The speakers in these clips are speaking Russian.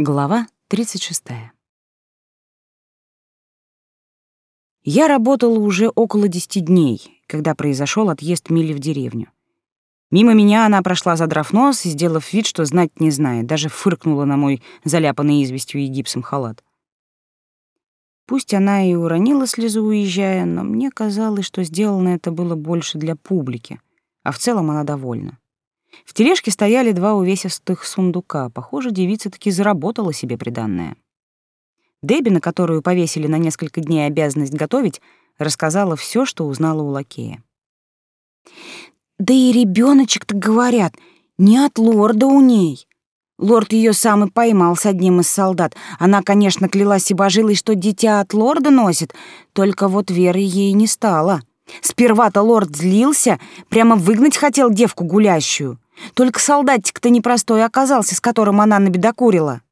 Глава 36. Я работала уже около десяти дней, когда произошел отъезд Мили в деревню. Мимо меня она прошла, задрав нос и сделав вид, что знать не знает, даже фыркнула на мой заляпанный известью и гипсом халат. Пусть она и уронила слезу, уезжая, но мне казалось, что сделано это было больше для публики, а в целом она довольна. В тележке стояли два увесистых сундука. Похоже, девица таки заработала себе приданное. Дебби, на которую повесили на несколько дней обязанность готовить, рассказала все, что узнала у лакея. «Да и ребеночек-то, говорят, не от лорда у ней. Лорд ее сам и поймал с одним из солдат. Она, конечно, клялась и божилась, что дитя от лорда носит, только вот веры ей не стало. Сперва-то лорд злился, прямо выгнать хотел девку гулящую. Только солдатик-то непростой оказался, с которым она набедокурила.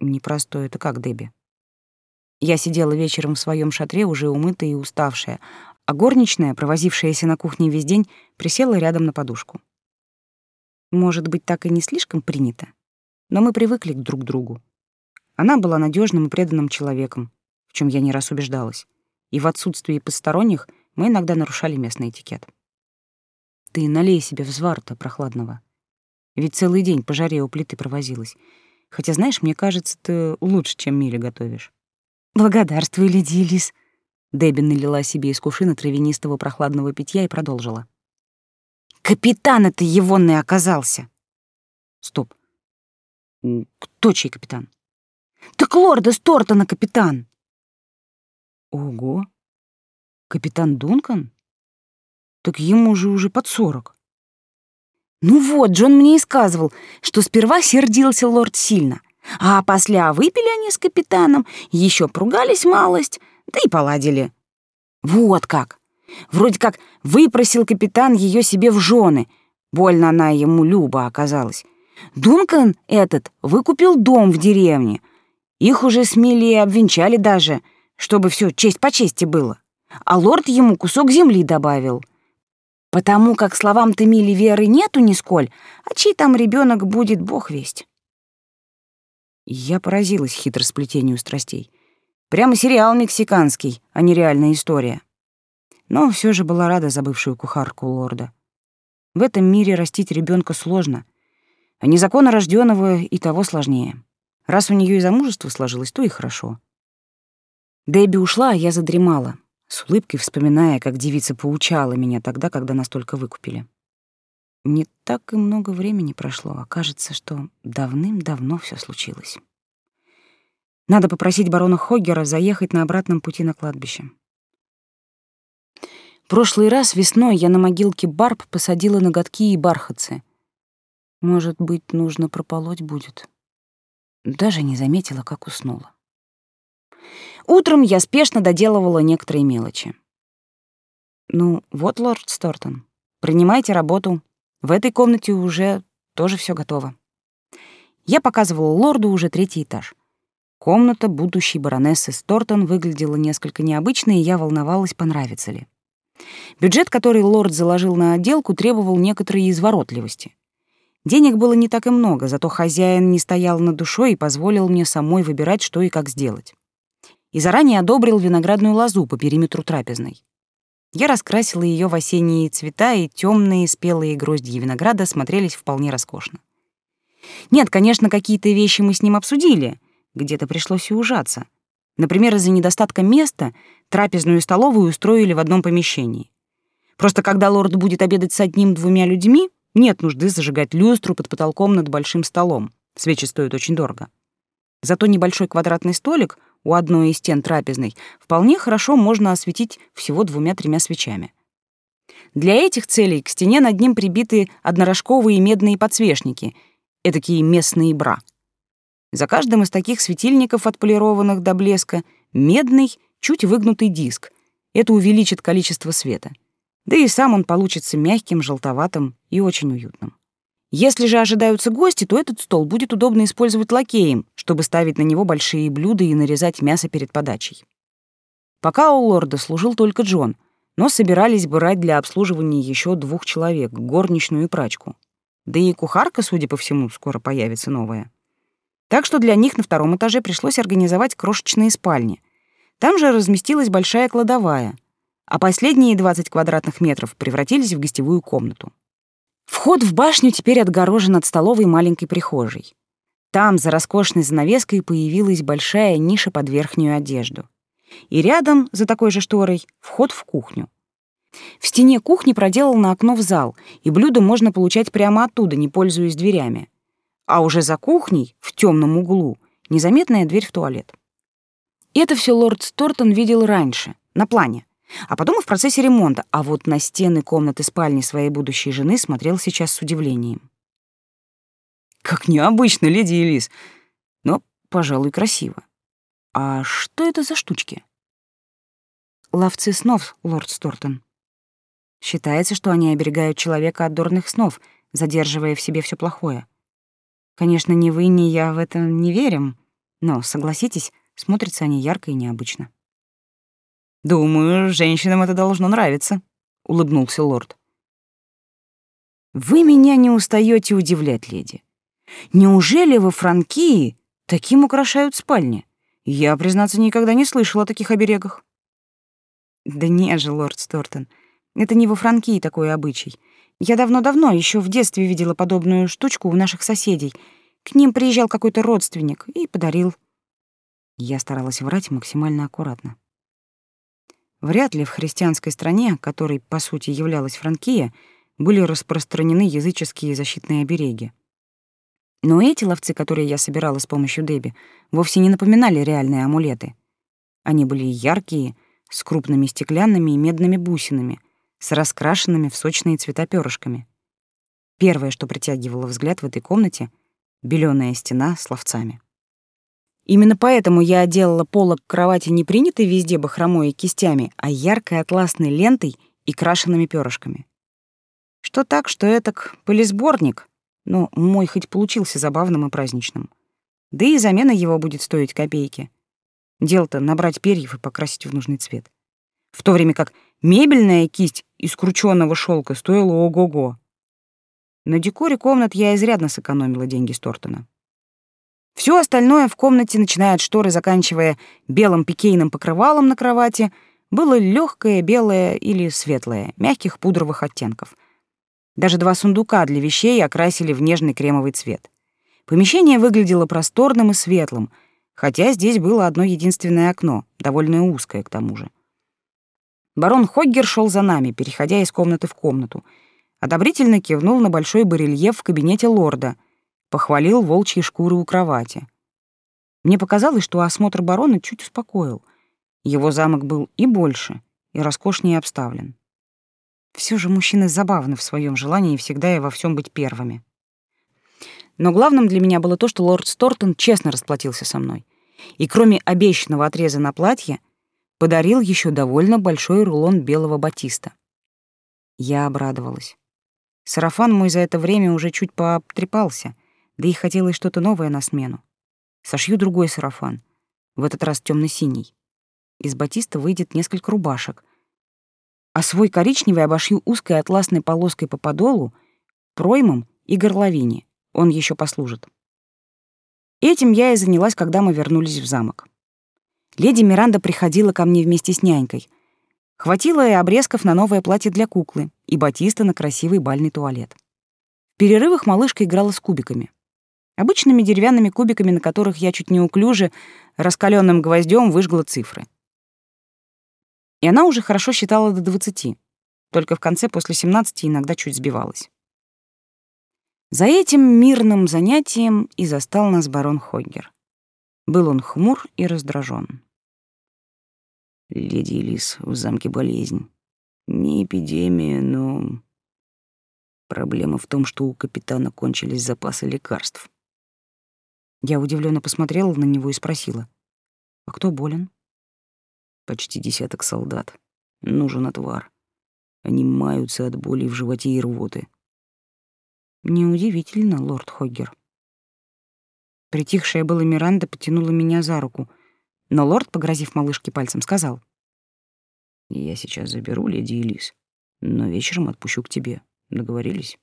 Непростой — это как, Дебби? Я сидела вечером в своем шатре, уже умытая и уставшая, а горничная, провозившаяся на кухне весь день, присела рядом на подушку. Может быть, так и не слишком принято, но мы привыкли к друг другу. Она была надежным и преданным человеком, в чем я не раз убеждалась и в отсутствии посторонних мы иногда нарушали местный этикет. Ты налей себе взварта прохладного. Ведь целый день по жаре у плиты провозилась. Хотя, знаешь, мне кажется, ты лучше, чем Миле готовишь. Благодарствуй, леди Элис. Дебби налила себе из кувшина травянистого прохладного питья и продолжила. Капитан это егонный оказался. Стоп. Кто чей капитан? Так лорда Стортона капитан. Ого! Капитан Дункан? Так ему же уже под сорок. Ну вот, Джон мне и сказывал, что сперва сердился лорд сильно, а после выпили они с капитаном, еще поругались малость, да и поладили. Вот как. Вроде как выпросил капитан ее себе в жены. Больно она ему люба оказалась. Дункан этот выкупил дом в деревне. Их уже смели и обвенчали даже — чтобы все честь по чести было. А лорд ему кусок земли добавил. Потому как словам Темили веры нету нисколь, а чей там ребенок будет, бог весть. Я поразилась хитросплетению страстей. Прямо сериал мексиканский, а не реальная история. Но все же была рада за бывшую кухарку лорда. В этом мире растить ребенка сложно, а незаконно рожденного и того сложнее. Раз у нее и замужество сложилось, то и хорошо. Дебби ушла, а я задремала, с улыбкой вспоминая, как девица поучала меня тогда, когда нас только выкупили. Не так и много времени прошло, а кажется, что давным-давно все случилось. Надо попросить барона Хоггера заехать на обратном пути на кладбище. Прошлый раз весной я на могилке Барб посадила ноготки и бархатцы. Может быть, нужно прополоть будет. Даже не заметила, как уснула. Утром я спешно доделывала некоторые мелочи. «Ну, вот, лорд Стортон, принимайте работу. В этой комнате уже тоже все готово». Я показывала лорду уже третий этаж. Комната будущей баронессы Стортон выглядела несколько необычно, и я волновалась, понравится ли. Бюджет, который лорд заложил на отделку, требовал некоторой изворотливости. Денег было не так и много, зато хозяин не стоял над душой и позволил мне самой выбирать, что и как сделать и заранее одобрил виноградную лозу по периметру трапезной. Я раскрасила ее в осенние цвета, и темные спелые гроздья винограда смотрелись вполне роскошно. Нет, конечно, какие-то вещи мы с ним обсудили, где-то пришлось и ужаться. Например, из-за недостатка места трапезную и столовую устроили в одном помещении. Просто когда лорд будет обедать с одним-двумя людьми, нет нужды зажигать люстру под потолком над большим столом. Свечи стоят очень дорого. Зато небольшой квадратный столик у одной из стен трапезной вполне хорошо можно осветить всего двумя-тремя свечами. Для этих целей к стене над ним прибиты однорожковые медные подсвечники, этакие местные бра. За каждым из таких светильников, отполированных до блеска, медный, чуть выгнутый диск. Это увеличит количество света. Да и сам он получится мягким, желтоватым и очень уютным. Если же ожидаются гости, то этот стол будет удобно использовать лакеем, чтобы ставить на него большие блюда и нарезать мясо перед подачей. Пока у лорда служил только Джон, но собирались брать для обслуживания еще двух человек, горничную и прачку. Да и кухарка, судя по всему, скоро появится новая. Так что для них на втором этаже пришлось организовать крошечные спальни. Там же разместилась большая кладовая, а последние 20 квадратных метров превратились в гостевую комнату. Вход в башню теперь отгорожен от столовой маленькой прихожей. Там за роскошной занавеской появилась большая ниша под верхнюю одежду. И рядом, за такой же шторой, вход в кухню. В стене кухни проделано окно в зал, и блюда можно получать прямо оттуда, не пользуясь дверями. А уже за кухней, в темном углу, незаметная дверь в туалет. Это все лорд Стортон видел раньше, на плане, а потом и в процессе ремонта, а вот на стены комнаты спальни своей будущей жены смотрел сейчас с удивлением. Как необычно, леди Элис, но, пожалуй, красиво. А что это за штучки? Ловцы снов, лорд Стортон. Считается, что они оберегают человека от дурных снов, задерживая в себе все плохое. Конечно, ни вы, ни я в это не верим, но, согласитесь, смотрятся они ярко и необычно. «Думаю, женщинам это должно нравиться», — улыбнулся лорд. «Вы меня не устаете удивлять, леди. Неужели во Франкии таким украшают спальни? Я, признаться, никогда не слышала о таких оберегах». «Да не же, лорд Стортон, это не во Франкии такой обычай. Я давно-давно, еще в детстве видела подобную штучку у наших соседей. К ним приезжал какой-то родственник и подарил. Я старалась врать максимально аккуратно. Вряд ли в христианской стране, которой, по сути, являлась Франкия, были распространены языческие защитные обереги. Но эти ловцы, которые я собирала с помощью Деби, вовсе не напоминали реальные амулеты. Они были яркие, с крупными стеклянными и медными бусинами, с раскрашенными в сочные цвета перышками. Первое, что притягивало взгляд в этой комнате — белёная стена с ловцами. Именно поэтому я отделала полок кровати не принятой везде бахромой и кистями, а яркой атласной лентой и крашенными перышками. Что так, что этак пылесборник, но мой хоть получился забавным и праздничным. Да и замена его будет стоить копейки. Дело-то набрать перьев и покрасить в нужный цвет. В то время как мебельная кисть из крученного шелка стоила ого-го. На декоре комнат я изрядно сэкономила деньги Стортона. Все остальное в комнате, начиная от шторы, заканчивая белым пикейным покрывалом на кровати, было легкое, белое или светлое, мягких пудровых оттенков. Даже два сундука для вещей окрасили в нежный кремовый цвет. Помещение выглядело просторным и светлым, хотя здесь было одно единственное окно, довольно узкое к тому же. Барон Хоггер шел за нами, переходя из комнаты в комнату. Одобрительно кивнул на большой барельеф в кабинете лорда, похвалил волчьи шкуры у кровати. Мне показалось, что осмотр барона чуть успокоил. Его замок был и больше, и роскошнее обставлен. Все же мужчины забавны в своем желании всегда и во всем быть первыми. Но главным для меня было то, что лорд Стортон честно расплатился со мной. И кроме обещанного отреза на платье, подарил еще довольно большой рулон белого батиста. Я обрадовалась. Сарафан мой за это время уже чуть пообтрепался, да и хотелось что-то новое на смену. Сошью другой сарафан, в этот раз темно синий Из батиста выйдет несколько рубашек, а свой коричневый обошью узкой атласной полоской по подолу, проймам и горловине. Он еще послужит. Этим я и занялась, когда мы вернулись в замок. Леди Миранда приходила ко мне вместе с нянькой. Хватило и обрезков на новое платье для куклы, и батиста на красивый бальный туалет. В перерывах малышка играла с кубиками. Обычными деревянными кубиками, на которых я чуть неуклюже раскаленным гвоздем выжгла цифры. И она уже хорошо считала до двадцати, только в конце после семнадцати иногда чуть сбивалась. За этим мирным занятием и застал нас барон Хоггер. Был он хмур и раздражен. «Леди Элис, в замке болезнь. Не эпидемия, но... Проблема в том, что у капитана кончились запасы лекарств. Я удивленно посмотрела на него и спросила. «А кто болен?» «Почти десяток солдат. Нужен отвар. Они маются от боли в животе и рвоты». «Неудивительно, лорд Хоггер». Притихшая была Миранда потянула меня за руку, но лорд, погрозив малышке пальцем, сказал. «Я сейчас заберу леди Элис, но вечером отпущу к тебе. Договорились?»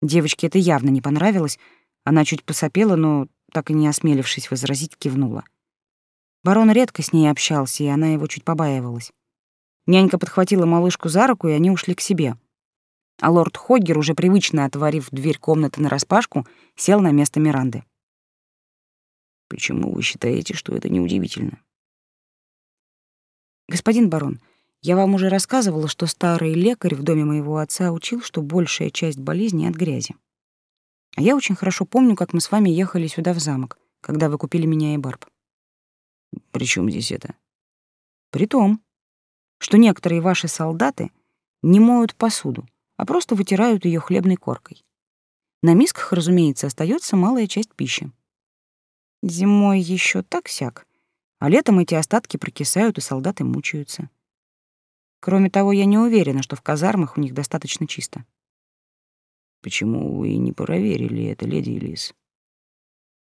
Девочке это явно не понравилось, она чуть посопела, но так и не осмелившись возразить, кивнула. Барон редко с ней общался, и она его чуть побаивалась. Нянька подхватила малышку за руку, и они ушли к себе. А лорд Хоггер, уже привычно отворив дверь комнаты нараспашку, сел на место Миранды. «Почему вы считаете, что это неудивительно?» «Господин барон, я вам уже рассказывала, что старый лекарь в доме моего отца учил, что большая часть болезни от грязи. А я очень хорошо помню, как мы с вами ехали сюда в замок, когда вы купили меня и Барб. При чем здесь это? При том, что некоторые ваши солдаты не моют посуду, а просто вытирают ее хлебной коркой. На мисках, разумеется, остается малая часть пищи. Зимой еще так-сяк, а летом эти остатки прокисают, и солдаты мучаются. Кроме того, я не уверена, что в казармах у них достаточно чисто. Почему вы не проверили это, леди Элис?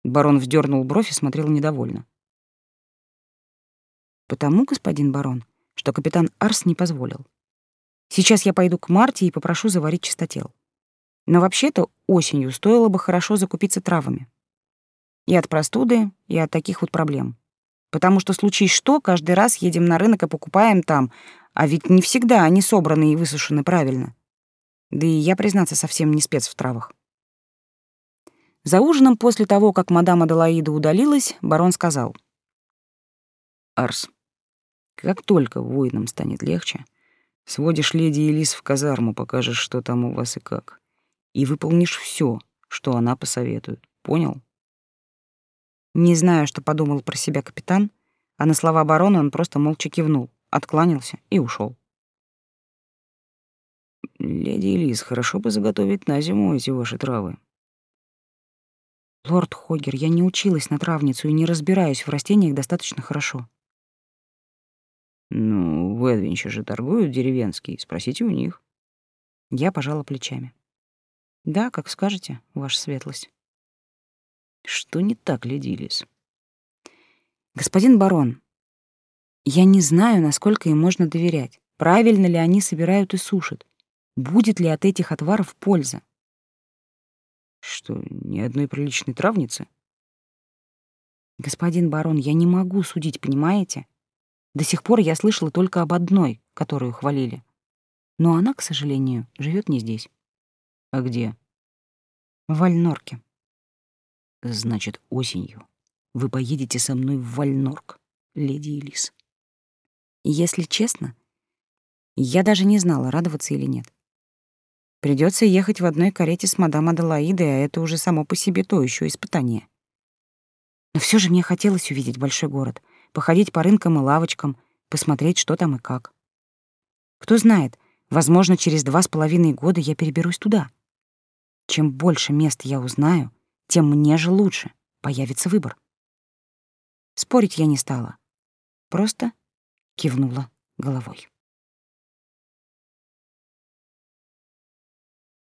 Барон вздернул бровь и смотрел недовольно. Потому, господин барон, что капитан Арс не позволил. Сейчас я пойду к Марте и попрошу заварить чистотел. Но вообще-то осенью стоило бы хорошо закупиться травами. И от простуды, и от таких вот проблем. Потому что случись что, каждый раз едем на рынок и покупаем там, а ведь не всегда они собраны и высушены правильно. Да и я, признаться, совсем не спец в травах. За ужином после того, как мадам Аделаида удалилась, барон сказал. «Арс, как только воинам станет легче, сводишь леди Элис в казарму, покажешь, что там у вас и как, и выполнишь все, что она посоветует. Понял?» Не знаю, что подумал про себя капитан, а на слова барона он просто молча кивнул, откланялся и ушел. Леди Элис, хорошо бы заготовить на зиму эти ваши травы. Лорд Хогер, я не училась на травницу и не разбираюсь в растениях достаточно хорошо. Ну, в Эдвинче же торгуют деревенские, спросите у них. Я пожала плечами. Да, как скажете, ваша светлость. Что не так, леди Элис? Господин барон, я не знаю, насколько им можно доверять. Правильно ли они собирают и сушат? Будет ли от этих отваров польза? Что, ни одной приличной травницы? Господин барон, я не могу судить, понимаете? До сих пор я слышала только об одной, которую хвалили. Но она, к сожалению, живет не здесь. А где? В Вальнорке. Значит, осенью вы поедете со мной в Вальнорк, леди Элис. Если честно, я даже не знала, радоваться или нет. Придется ехать в одной карете с мадам Аделаидой, а это уже само по себе то еще испытание. Но все же мне хотелось увидеть большой город, походить по рынкам и лавочкам, посмотреть, что там и как. Кто знает, возможно, через два с половиной года я переберусь туда. Чем больше мест я узнаю, тем мне же лучше, появится выбор. Спорить я не стала, просто кивнула головой.